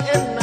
and